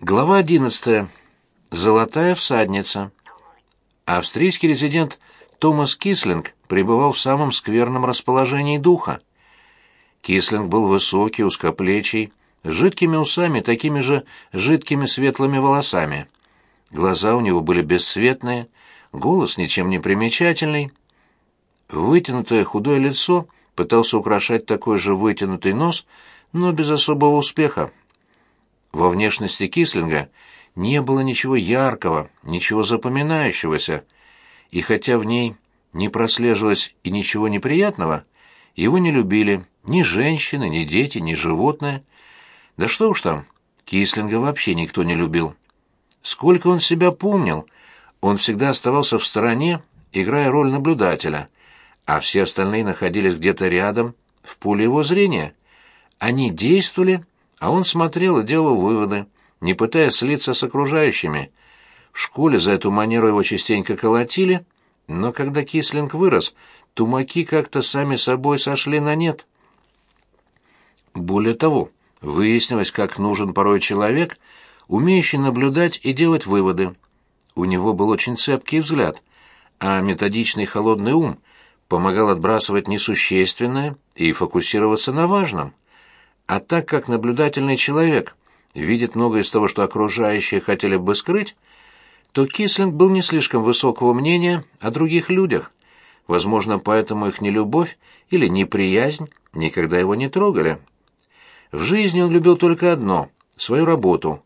Глава 11. Золотая всадница. Австрийский резидент Томас Кислинг пребывал в самом скверном расположении духа. Кислинг был высокий, узкоплечий, с жидкими усами, такими же жидкими светлыми волосами. Глаза у него были бесцветные, голос ничем не примечательный. Вытянутое худое лицо пытался украшать такой же вытянутый нос, но без особого успеха. Во внешности Кислинга не было ничего яркого, ничего запоминающегося, и хотя в ней не прослеживалось и ничего неприятного, его не любили ни женщины, ни дети, ни животные. Да что уж там, Кислинга вообще никто не любил. Сколько он себя помнил, он всегда оставался в стороне, играя роль наблюдателя, а все остальные находились где-то рядом, в поле его зрения. Они действовали, а он смотрел и делал выводы, не пытаясь слиться с окружающими. В школе за эту манеру его частенько колотили, но когда Кислинг вырос, тумаки как-то сами собой сошли на нет. Более того, выяснилось, как нужен порой человек, умеющий наблюдать и делать выводы. У него был очень цепкий взгляд, а методичный холодный ум помогал отбрасывать несущественное и фокусироваться на важном. А так как наблюдательный человек видит многое из того, что окружающие хотели бы скрыть, то Кислинг был не слишком высокого мнения о других людях. Возможно, поэтому их нелюбовь или неприязнь никогда его не трогали. В жизни он любил только одно — свою работу.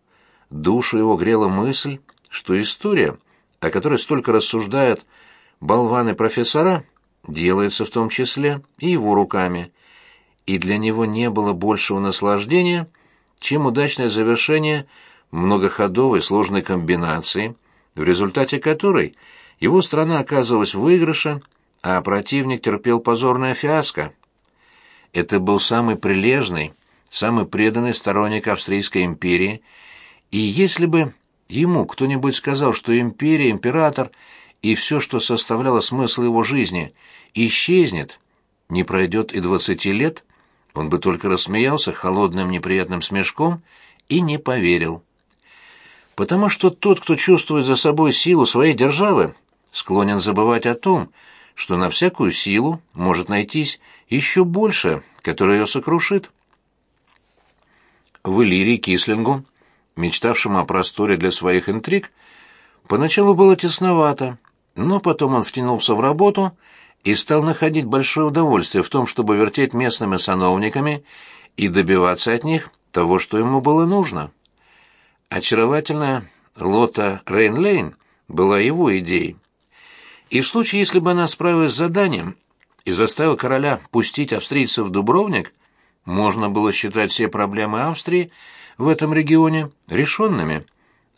Душу его грела мысль, что история, о которой столько рассуждают болваны-профессора, делается в том числе и его руками — и для него не было большего наслаждения, чем удачное завершение многоходовой сложной комбинации, в результате которой его страна оказывалась в выигрыше, а противник терпел позорное фиаско. Это был самый прилежный, самый преданный сторонник Австрийской империи, и если бы ему кто-нибудь сказал, что империя, император и все, что составляло смысл его жизни, исчезнет, не пройдет и двадцати лет, он бы только рассмеялся холодным неприятным смешком и не поверил. Потому что тот, кто чувствует за собой силу своей державы, склонен забывать о том, что на всякую силу может найтись еще больше, которая ее сокрушит. В Иллирии Кислингу, мечтавшему о просторе для своих интриг, поначалу было тесновато, но потом он втянулся в работу и стал находить большое удовольствие в том, чтобы вертеть местными сановниками и добиваться от них того, что ему было нужно. Очаровательная Лота Рейнлейн была его идеей. И в случае, если бы она справилась с заданием и заставила короля пустить австрийцев в Дубровник, можно было считать все проблемы Австрии в этом регионе решенными.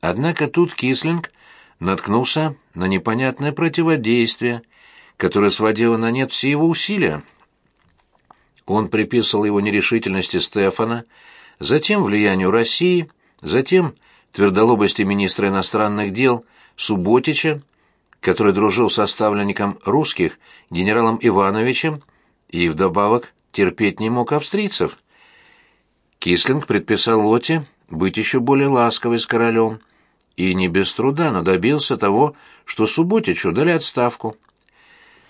Однако тут Кислинг наткнулся на непонятное противодействие – которая сводила на нет все его усилия. Он приписывал его нерешительности Стефана, затем влиянию России, затем твердолобости министра иностранных дел Субботича, который дружил с оставленником русских генералом Ивановичем и вдобавок терпеть не мог австрийцев. Кислинг предписал Лоте быть еще более ласковой с королем, и не без труда, но добился того, что Субботич дали отставку.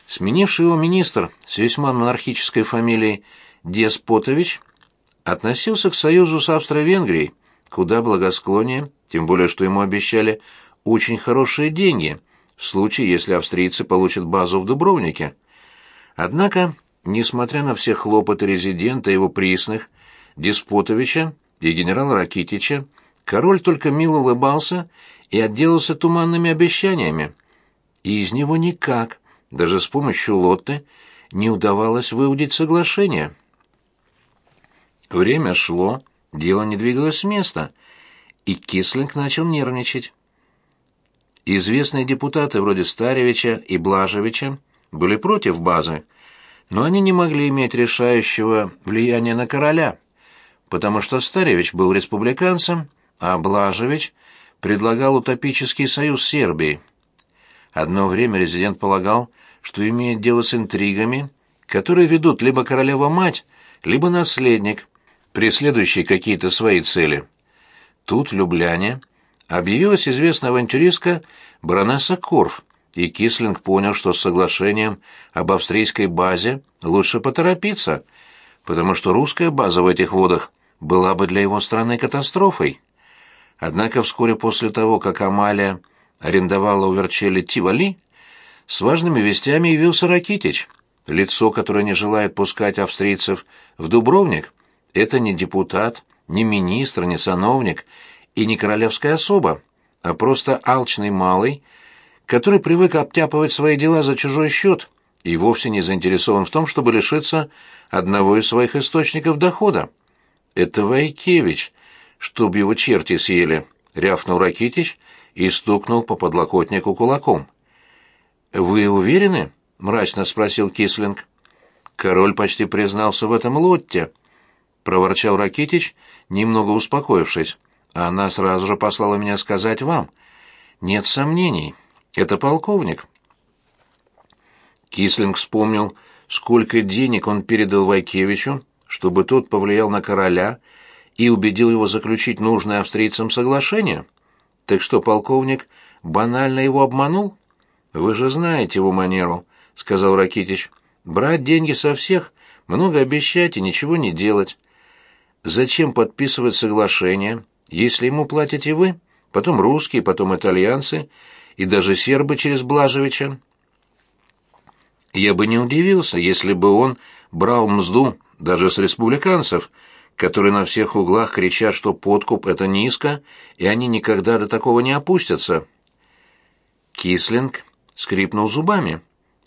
Сменивший его министр с весьма монархической фамилией Деспотович относился к союзу с Австро-Венгрией куда благосклоннее, тем более что ему обещали очень хорошие деньги в случае, если австрийцы получат базу в Дубровнике. Однако, несмотря на все хлопоты резидента и его присных, Деспотовича и генерала Ракитича, король только мило улыбался и отделался туманными обещаниями. И из него никак, даже с помощью Лотты не удавалось выудить соглашение. Время шло, дело не двигалось с места, и Кислинг начал нервничать. Известные депутаты вроде Старевича и Блажевича были против базы, но они не могли иметь решающего влияния на короля, потому что Старевич был республиканцем, а Блажевич предлагал утопический союз с Сербией. Одно время резидент полагал, что имеет дело с интригами, которые ведут либо королева-мать, либо наследник, преследующий какие-то свои цели. Тут, в Любляне, объявилась известная авантюристка баронесса Корф, и Кислинг понял, что с соглашением об австрийской базе лучше поторопиться, потому что русская база в этих водах была бы для его страны катастрофой. Однако вскоре после того, как Амалия арендовала у Верчели Тивали, с важными вестями явился Ракитич. Лицо, которое не желает пускать австрийцев в Дубровник, это не депутат, не министр, не сановник и не королевская особа, а просто алчный малый, который привык обтяпывать свои дела за чужой счет и вовсе не заинтересован в том, чтобы лишиться одного из своих источников дохода. «Это Вайкевич, чтоб его черти съели», — рявкнул Ракитич и стукнул по подлокотнику кулаком. «Вы уверены?» — мрачно спросил Кислинг. «Король почти признался в этом Лотте», — проворчал Ракитич, немного успокоившись. «Она сразу же послала меня сказать вам. Нет сомнений, это полковник». Кислинг вспомнил, сколько денег он передал Вайкевичу, чтобы тот повлиял на короля и убедил его заключить нужное австрийцам соглашение. Так что полковник банально его обманул? Вы же знаете его манеру, сказал Ракитич. Брать деньги со всех, много обещать и ничего не делать. Зачем подписывать соглашение, если ему платите вы, потом русские, потом итальянцы и даже сербы через Блажевича? Я бы не удивился, если бы он брал мзду даже с республиканцев, которые на всех углах кричат, что подкуп — это низко, и они никогда до такого не опустятся. Кислинг скрипнул зубами.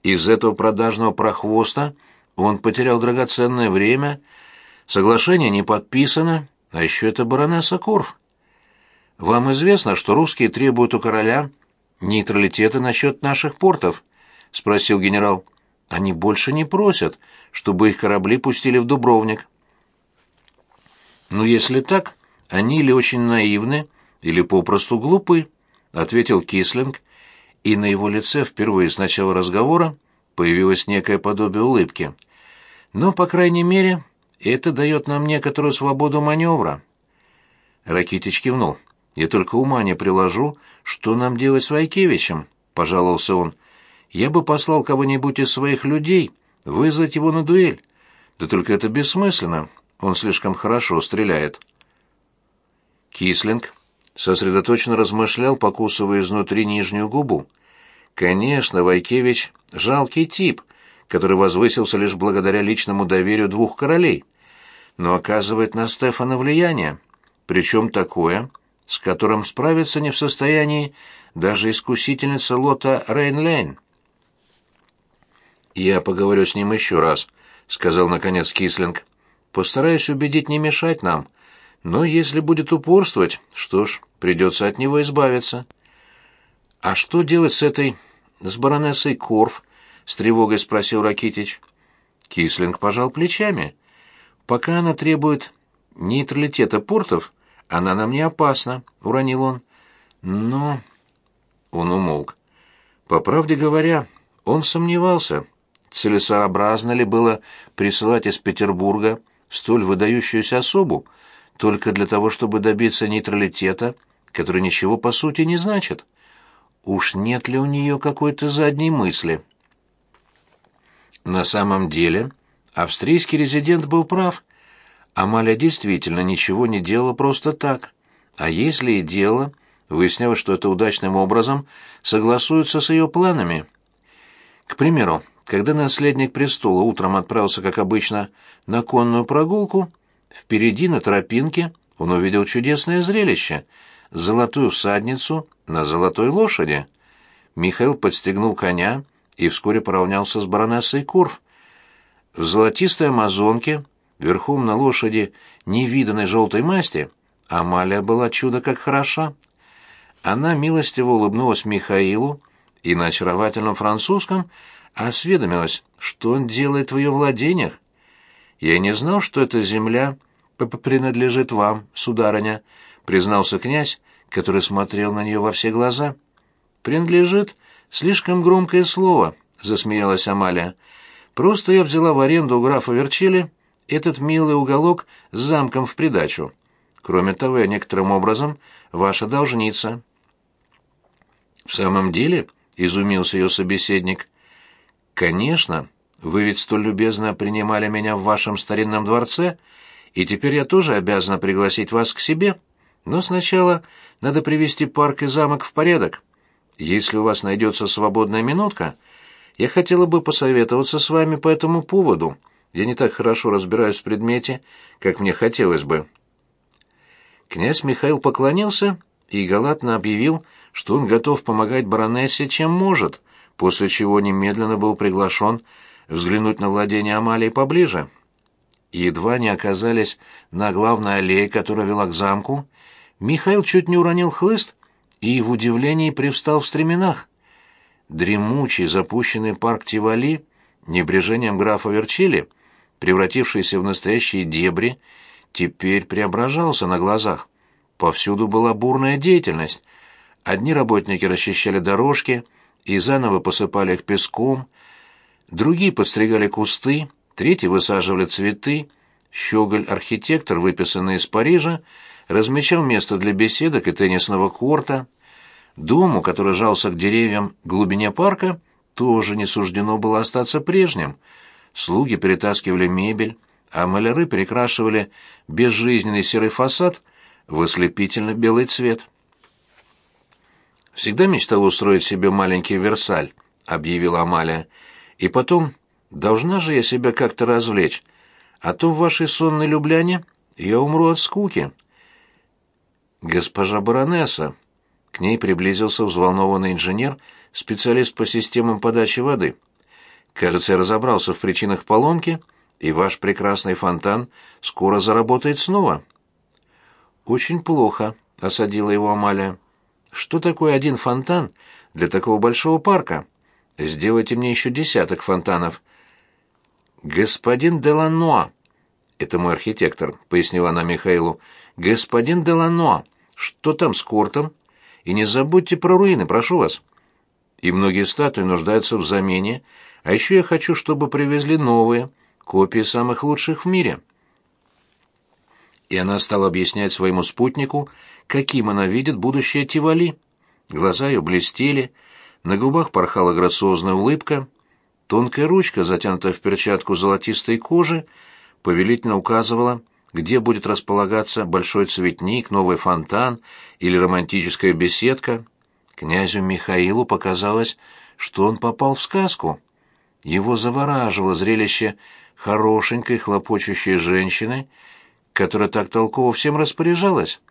Из этого продажного прохвоста он потерял драгоценное время, соглашение не подписано, а еще это баронесса Корф. Вам известно, что русские требуют у короля нейтралитета насчет наших портов? — спросил генерал. — они больше не просят, чтобы их корабли пустили в Дубровник. «Ну, если так, они или очень наивны, или попросту глупы», — ответил Кислинг, и на его лице впервые с начала разговора появилось некое подобие улыбки. «Но, по крайней мере, это дает нам некоторую свободу маневра». Ракитич кивнул. «Я только ума не приложу, что нам делать с Вайкевичем», — пожаловался он я бы послал кого-нибудь из своих людей вызвать его на дуэль. Да только это бессмысленно, он слишком хорошо стреляет. Кислинг сосредоточенно размышлял, покусывая изнутри нижнюю губу. Конечно, Вайкевич — жалкий тип, который возвысился лишь благодаря личному доверию двух королей, но оказывает на Стефана влияние, причем такое, с которым справиться не в состоянии даже искусительница Лота Рейнлейн. «Я поговорю с ним еще раз», — сказал наконец Кислинг. «Постараюсь убедить не мешать нам. Но если будет упорствовать, что ж, придется от него избавиться». «А что делать с этой... с баронессой Корф?» — с тревогой спросил Ракитич. Кислинг пожал плечами. «Пока она требует нейтралитета портов, она нам не опасна», — уронил он. «Но...» Он умолк. По правде говоря, он сомневался, целесообразно ли было присылать из Петербурга столь выдающуюся особу только для того, чтобы добиться нейтралитета, который ничего по сути не значит? Уж нет ли у нее какой-то задней мысли? На самом деле, австрийский резидент был прав. Амалия действительно ничего не делала просто так. А если и делала, выяснялось, что это удачным образом согласуется с ее планами. К примеру, когда наследник престола утром отправился, как обычно, на конную прогулку, впереди на тропинке он увидел чудесное зрелище — золотую всадницу на золотой лошади. Михаил подстегнул коня и вскоре поравнялся с баронессой Корф. В золотистой амазонке, верхом на лошади невиданной желтой масти, Амалия была чудо как хороша. Она милостиво улыбнулась Михаилу и на очаровательном французском — осведомилась, что он делает в ее владениях. Я не знал, что эта земля принадлежит вам, сударыня, признался князь, который смотрел на нее во все глаза. Принадлежит слишком громкое слово, засмеялась Амалия. Просто я взяла в аренду у графа Верчили этот милый уголок с замком в придачу. Кроме того, я некоторым образом ваша должница». «В самом деле?» — изумился ее собеседник. «Конечно. Вы ведь столь любезно принимали меня в вашем старинном дворце, и теперь я тоже обязана пригласить вас к себе. Но сначала надо привести парк и замок в порядок. Если у вас найдется свободная минутка, я хотела бы посоветоваться с вами по этому поводу. Я не так хорошо разбираюсь в предмете, как мне хотелось бы». Князь Михаил поклонился и галатно объявил, что он готов помогать баронессе, чем может, после чего немедленно был приглашен взглянуть на владение Амалии поближе. Едва не оказались на главной аллее, которая вела к замку, Михаил чуть не уронил хлыст и в удивлении привстал в стременах. Дремучий запущенный парк Тивали, небрежением графа Верчили, превратившийся в настоящие дебри, теперь преображался на глазах. Повсюду была бурная деятельность. Одни работники расчищали дорожки и заново посыпали их песком, другие подстригали кусты, третьи высаживали цветы. Щеголь-архитектор, выписанный из Парижа, размечал место для беседок и теннисного корта. Дому, который жался к деревьям в глубине парка, тоже не суждено было остаться прежним. Слуги перетаскивали мебель, а маляры перекрашивали безжизненный серый фасад в ослепительно-белый цвет. «Всегда мечтала устроить себе маленький Версаль», — объявила Амалия. «И потом, должна же я себя как-то развлечь, а то в вашей сонной Любляне я умру от скуки». «Госпожа баронесса», — к ней приблизился взволнованный инженер, специалист по системам подачи воды. «Кажется, я разобрался в причинах поломки», — и ваш прекрасный фонтан скоро заработает снова». «Очень плохо», — осадила его Амалия. «Что такое один фонтан для такого большого парка? Сделайте мне еще десяток фонтанов». «Господин Деланоа», — это мой архитектор, — пояснила она Михаилу, — «господин Деланоа, что там с кортом? И не забудьте про руины, прошу вас. И многие статуи нуждаются в замене, а еще я хочу, чтобы привезли новые» копии самых лучших в мире. И она стала объяснять своему спутнику, каким она видит будущее Тивали. Глаза ее блестели, на губах порхала грациозная улыбка, тонкая ручка, затянутая в перчатку золотистой кожи, повелительно указывала, где будет располагаться большой цветник, новый фонтан или романтическая беседка. Князю Михаилу показалось, что он попал в сказку. Его завораживало зрелище хорошенькой хлопочущей женщины, которая так толково всем распоряжалась.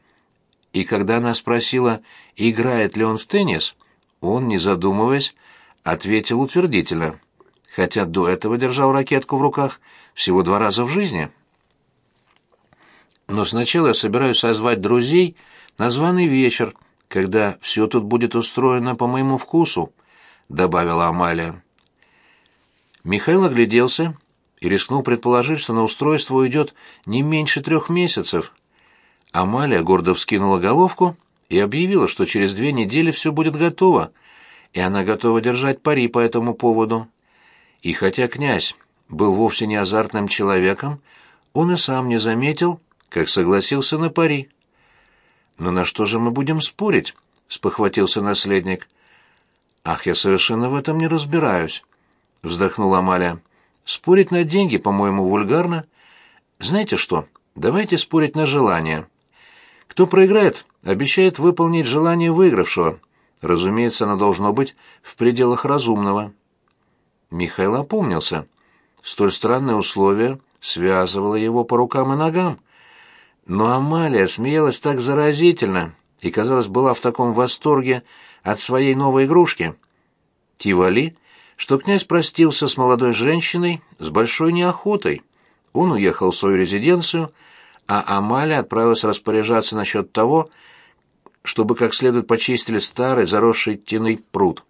И когда она спросила, играет ли он в теннис, он, не задумываясь, ответил утвердительно, хотя до этого держал ракетку в руках всего два раза в жизни. Но сначала я собираюсь созвать друзей на званый вечер, когда все тут будет устроено по моему вкусу, — добавила Амалия. Михаил огляделся и рискнул предположить, что на устройство уйдет не меньше трех месяцев. Амалия гордо вскинула головку и объявила, что через две недели все будет готово, и она готова держать пари по этому поводу. И хотя князь был вовсе не азартным человеком, он и сам не заметил, как согласился на пари. «Но на что же мы будем спорить?» — спохватился наследник. «Ах, я совершенно в этом не разбираюсь», — вздохнула Амалия. Спорить на деньги, по-моему, вульгарно. Знаете что? Давайте спорить на желание. Кто проиграет, обещает выполнить желание выигравшего. Разумеется, оно должно быть в пределах разумного. Михаил опомнился. Столь странное условие связывало его по рукам и ногам. Но Амалия смеялась так заразительно и, казалось, была в таком восторге от своей новой игрушки. Тивали что князь простился с молодой женщиной с большой неохотой. Он уехал в свою резиденцию, а Амалия отправилась распоряжаться насчет того, чтобы как следует почистили старый заросший тиной пруд.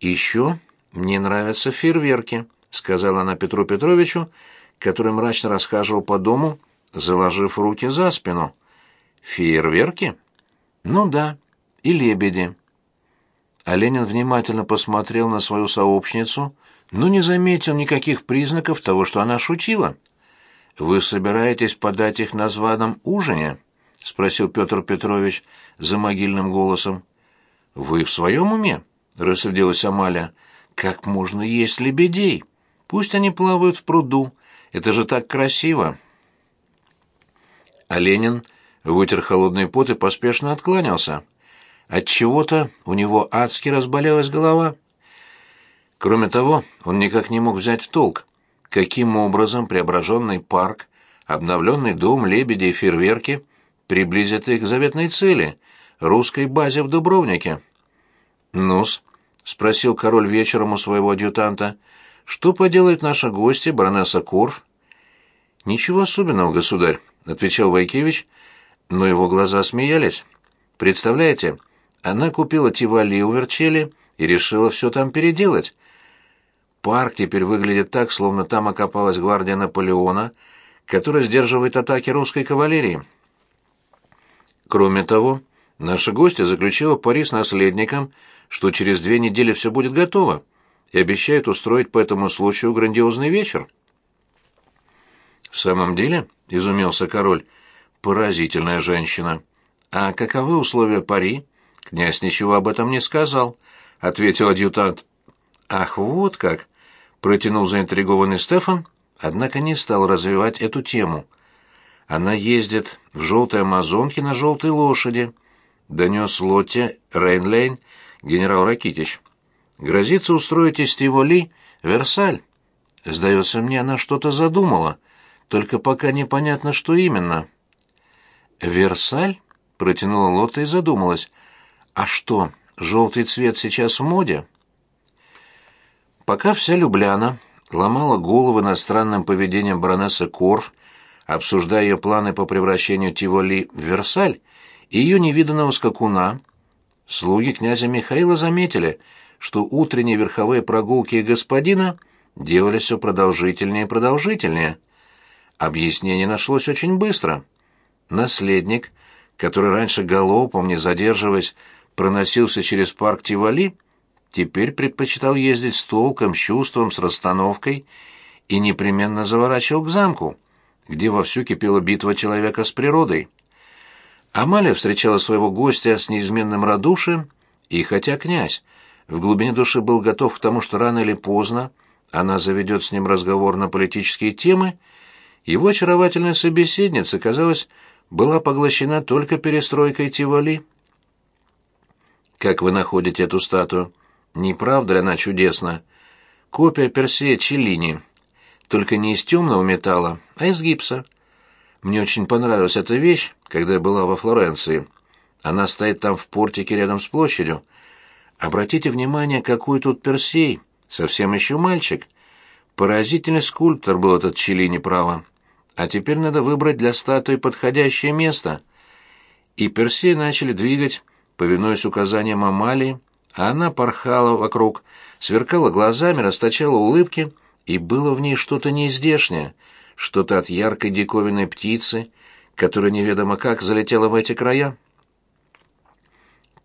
«Еще мне нравятся фейерверки», — сказала она Петру Петровичу, который мрачно расхаживал по дому, заложив руки за спину. «Фейерверки?» «Ну да, и лебеди». А Ленин внимательно посмотрел на свою сообщницу, но не заметил никаких признаков того, что она шутила. «Вы собираетесь подать их на званом ужине?» — спросил Петр Петрович за могильным голосом. «Вы в своем уме?» — рассердилась Амалия. «Как можно есть лебедей? Пусть они плавают в пруду. Это же так красиво!» А Ленин вытер холодный пот и поспешно откланялся. От чего-то у него адски разболелась голова. Кроме того, он никак не мог взять в толк, каким образом преображенный парк, обновленный дом, лебеди и фейерверки приблизят их к заветной цели — русской базе в Дубровнике. «Ну-с», — спросил король вечером у своего адъютанта, — «что поделает наша гостья, баронесса Корф?» «Ничего особенного, государь», — отвечал Вайкевич, но его глаза смеялись. «Представляете, она купила Тивали у Верчели и решила все там переделать. Парк теперь выглядит так, словно там окопалась гвардия Наполеона, которая сдерживает атаки русской кавалерии. Кроме того, наша гостья заключила пари с наследником, что через две недели все будет готово, и обещает устроить по этому случаю грандиозный вечер. «В самом деле?» — изумился король. «Поразительная женщина. А каковы условия пари?» «Князь ничего об этом не сказал», — ответил адъютант. «Ах, вот как!» — протянул заинтригованный Стефан, однако не стал развивать эту тему. «Она ездит в желтой амазонке на желтой лошади», — донес Лотте Рейнлейн генерал Ракитич. «Грозится устроить из Тиволи Версаль. Сдается мне, она что-то задумала, только пока непонятно, что именно». «Версаль?» — протянула Лотта и задумалась. А что, желтый цвет сейчас в моде? Пока вся Любляна ломала головы над странным поведением баронессы Корф, обсуждая ее планы по превращению Тиволи в Версаль и ее невиданного скакуна, слуги князя Михаила заметили, что утренние верховые прогулки господина делали все продолжительнее и продолжительнее. Объяснение нашлось очень быстро. Наследник, который раньше галопом, не задерживаясь, проносился через парк Тивали, теперь предпочитал ездить с толком, с чувством, с расстановкой и непременно заворачивал к замку, где вовсю кипела битва человека с природой. Амалия встречала своего гостя с неизменным радушием, и хотя князь в глубине души был готов к тому, что рано или поздно она заведет с ним разговор на политические темы, его очаровательная собеседница, казалось, была поглощена только перестройкой Тивали. Как вы находите эту статую? Не правда ли она чудесна? Копия Персея Челлини. Только не из темного металла, а из гипса. Мне очень понравилась эта вещь, когда я была во Флоренции. Она стоит там в портике рядом с площадью. Обратите внимание, какой тут Персей, совсем еще мальчик. Поразительный скульптор был этот Челлини, право. А теперь надо выбрать для статуи подходящее место. И Персей начали двигать повинуясь указаниям Амалии, а она порхала вокруг, сверкала глазами, расточала улыбки, и было в ней что-то неиздешнее, что-то от яркой диковинной птицы, которая неведомо как залетела в эти края.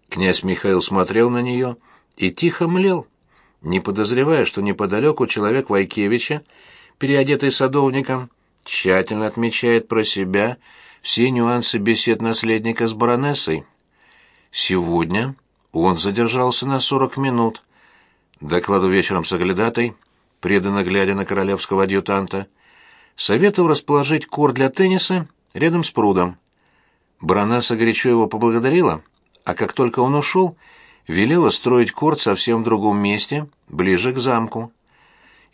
Князь Михаил смотрел на нее и тихо млел, не подозревая, что неподалеку человек Вайкевича, переодетый садовником, тщательно отмечает про себя все нюансы бесед наследника с баронессой. Сегодня он задержался на сорок минут. Докладу вечером с оглядатой, преданно глядя на королевского адъютанта, советовал расположить кор для тенниса рядом с прудом. Баронесса горячо его поблагодарила, а как только он ушел, велела строить корт совсем в другом месте, ближе к замку.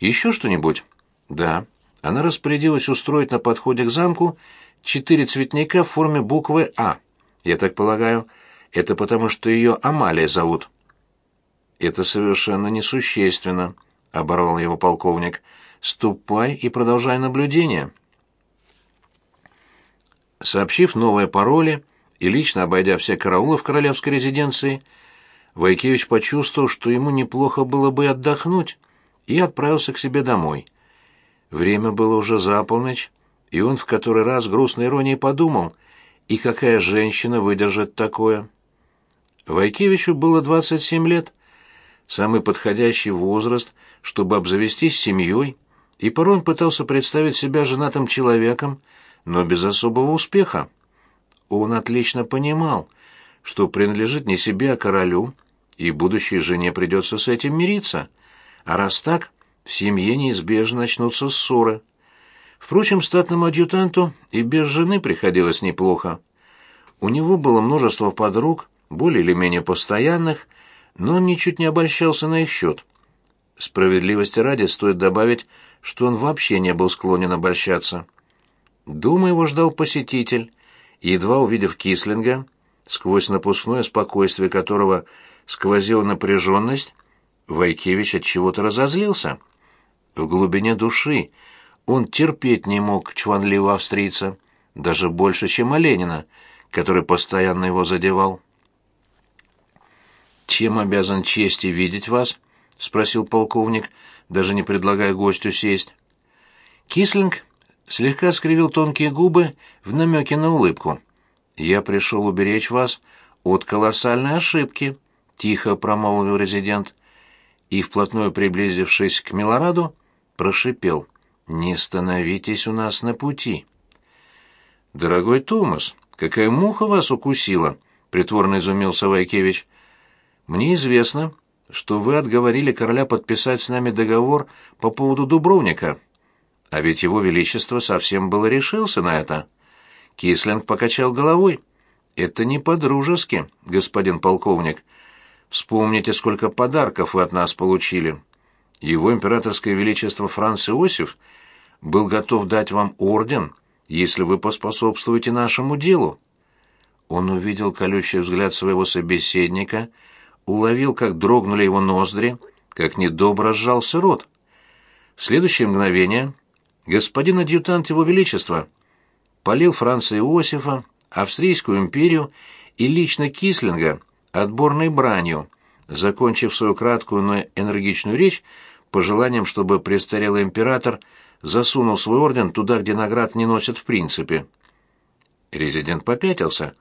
Еще что-нибудь? Да. Она распорядилась устроить на подходе к замку четыре цветника в форме буквы «А». Я так полагаю, это потому, что ее Амалия зовут. Это совершенно несущественно, оборвал его полковник. Ступай и продолжай наблюдение. Сообщив новые пароли и лично обойдя все караулы в королевской резиденции, Войкевич почувствовал, что ему неплохо было бы отдохнуть, и отправился к себе домой. Время было уже за полночь, и он в который раз грустной иронией подумал, и какая женщина выдержит такое? Войкевичу было 27 лет, самый подходящий возраст, чтобы обзавестись семьей, и порой он пытался представить себя женатым человеком, но без особого успеха. Он отлично понимал, что принадлежит не себе, а королю, и будущей жене придется с этим мириться. А раз так, в семье неизбежно начнутся ссоры. Впрочем, статному адъютанту и без жены приходилось неплохо. У него было множество подруг, более или менее постоянных, но он ничуть не обольщался на их счет. Справедливости ради стоит добавить, что он вообще не был склонен обольщаться. Дома его ждал посетитель, едва увидев Кислинга, сквозь напускное спокойствие которого сквозила напряженность, Вайкевич от чего-то разозлился. В глубине души он терпеть не мог чванливого австрийца, даже больше, чем Оленина, который постоянно его задевал. «Чем обязан чести видеть вас?» — спросил полковник, даже не предлагая гостю сесть. Кислинг слегка скривил тонкие губы в намеке на улыбку. «Я пришел уберечь вас от колоссальной ошибки», — тихо промолвил резидент. И, вплотную приблизившись к Милораду, прошипел. «Не становитесь у нас на пути». «Дорогой Томас, какая муха вас укусила?» — притворно изумился Вайкевич. «Мне известно, что вы отговорили короля подписать с нами договор по поводу Дубровника. А ведь его величество совсем было решился на это». Кислинг покачал головой. «Это не по-дружески, господин полковник. Вспомните, сколько подарков вы от нас получили. Его императорское величество Франц Иосиф был готов дать вам орден, если вы поспособствуете нашему делу». Он увидел колючий взгляд своего собеседника, уловил, как дрогнули его ноздри, как недобро сжался рот. В следующее мгновение господин адъютант его величества — полил Франца Иосифа, Австрийскую империю и лично Кислинга отборной бранью, закончив свою краткую, но энергичную речь пожеланием, чтобы престарелый император засунул свой орден туда, где наград не носят в принципе. Резидент попятился.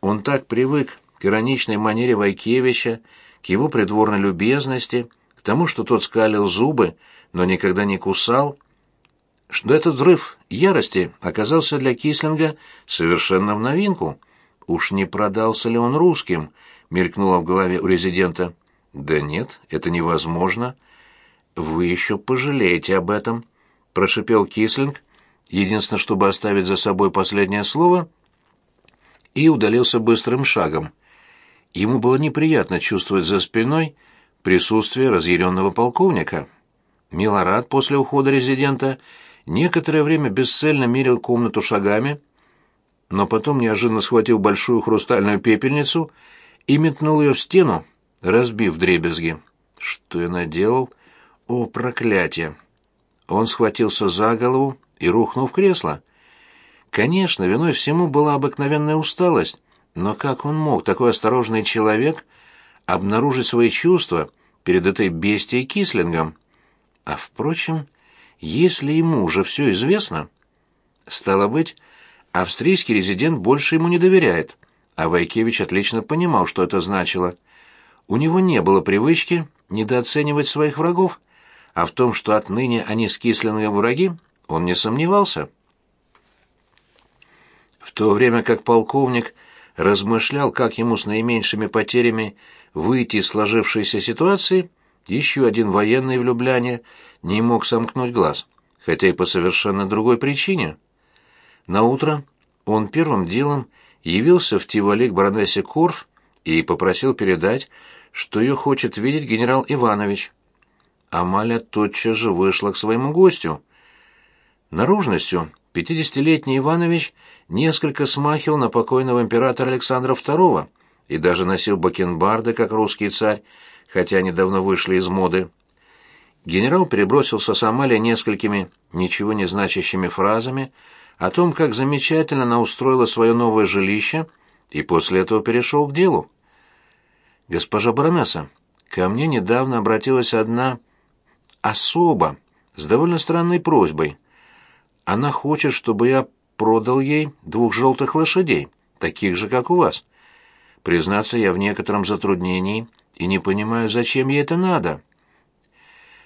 Он так привык к ироничной манере Вайкевича, к его придворной любезности, к тому, что тот скалил зубы, но никогда не кусал, что этот взрыв ярости оказался для Кислинга совершенно в новинку. Уж не продался ли он русским, мелькнуло в голове у резидента. Да нет, это невозможно. Вы еще пожалеете об этом, прошипел Кислинг, единственное, чтобы оставить за собой последнее слово, и удалился быстрым шагом. Ему было неприятно чувствовать за спиной присутствие разъяренного полковника. Милорад после ухода резидента некоторое время бесцельно мерил комнату шагами, но потом неожиданно схватил большую хрустальную пепельницу и метнул ее в стену, разбив дребезги. Что я наделал? О, проклятие! Он схватился за голову и рухнул в кресло. Конечно, виной всему была обыкновенная усталость, но как он мог, такой осторожный человек, обнаружить свои чувства перед этой бестией Кислингом? А впрочем, если ему уже все известно, стало быть, австрийский резидент больше ему не доверяет, а Вайкевич отлично понимал, что это значило. У него не было привычки недооценивать своих врагов, а в том, что отныне они с Кислингом враги, он не сомневался. В то время как полковник размышлял, как ему с наименьшими потерями выйти из сложившейся ситуации, еще один военный влюбляне не мог сомкнуть глаз, хотя и по совершенно другой причине. На утро он первым делом явился в Тивали к баронессе Корф и попросил передать, что ее хочет видеть генерал Иванович. Амалия тотчас же вышла к своему гостю. Наружностью пятидесятилетний Иванович несколько смахивал на покойного императора Александра II и даже носил бакенбарды, как русский царь, хотя они давно вышли из моды. Генерал перебросился с Амалией несколькими ничего не значащими фразами о том, как замечательно она устроила свое новое жилище, и после этого перешел к делу. «Госпожа баронесса, ко мне недавно обратилась одна особа с довольно странной просьбой. Она хочет, чтобы я продал ей двух желтых лошадей, таких же, как у вас. Признаться, я в некотором затруднении и не понимаю, зачем ей это надо.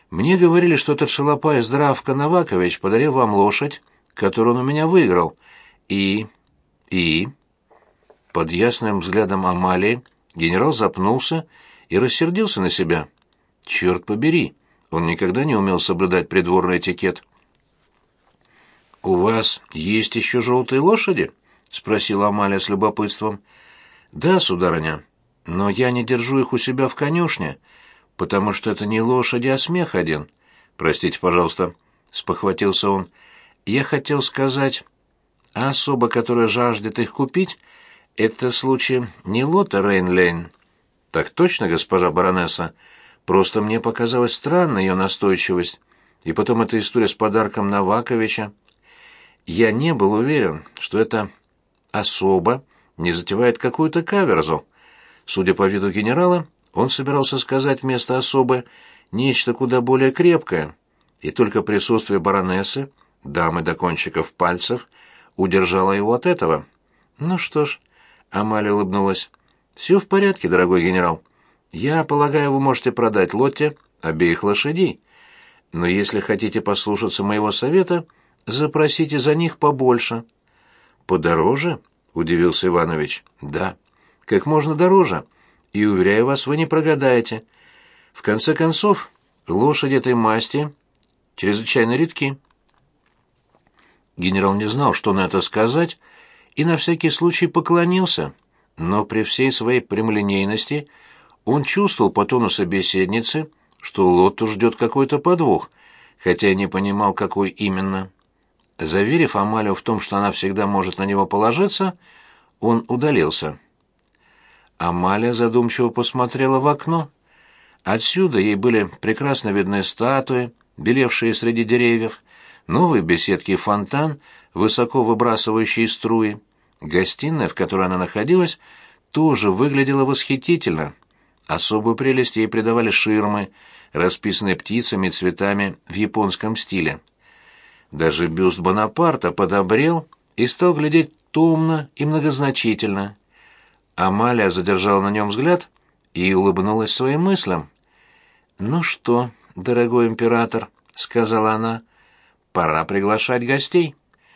Мне говорили, что этот шалопай Здравко Новакович подарил вам лошадь, которую он у меня выиграл. И... и... Под ясным взглядом Амалии генерал запнулся и рассердился на себя. Черт побери, он никогда не умел соблюдать придворный этикет. «У вас есть еще желтые лошади?» — спросила Амалия с любопытством. «Да, сударыня, но я не держу их у себя в конюшне, потому что это не лошади, а смех один. Простите, пожалуйста», — спохватился он. «Я хотел сказать, а особа, которая жаждет их купить, это случай не Лота Рейнлейн». «Так точно, госпожа баронесса. Просто мне показалась странной ее настойчивость. И потом эта история с подарком Наваковича. Я не был уверен, что это особо не затевает какую-то каверзу. Судя по виду генерала, он собирался сказать вместо особы нечто куда более крепкое, и только присутствие баронессы, дамы до кончиков пальцев, удержало его от этого. Ну что ж, Амалия улыбнулась. Все в порядке, дорогой генерал. Я полагаю, вы можете продать Лотте обеих лошадей. Но если хотите послушаться моего совета, запросите за них побольше. Подороже? удивился Иванович. Да, как можно дороже. И уверяю вас, вы не прогадаете. В конце концов, лошади этой масти чрезвычайно редки. Генерал не знал, что на это сказать, и на всякий случай поклонился, но при всей своей прямолинейности он чувствовал по тону собеседницы, что Лотту ждет какой-то подвох, хотя и не понимал, какой именно. Заверив Амалию в том, что она всегда может на него положиться, он удалился. Амалия задумчиво посмотрела в окно. Отсюда ей были прекрасно видны статуи, белевшие среди деревьев, новые беседки и фонтан, высоко выбрасывающие струи. Гостиная, в которой она находилась, тоже выглядела восхитительно. Особую прелесть ей придавали ширмы, расписанные птицами и цветами в японском стиле. Даже бюст Бонапарта подобрел и стал глядеть томно и многозначительно. Амалия задержала на нем взгляд и улыбнулась своим мыслям. «Ну что, дорогой император», — сказала она, — «пора приглашать гостей».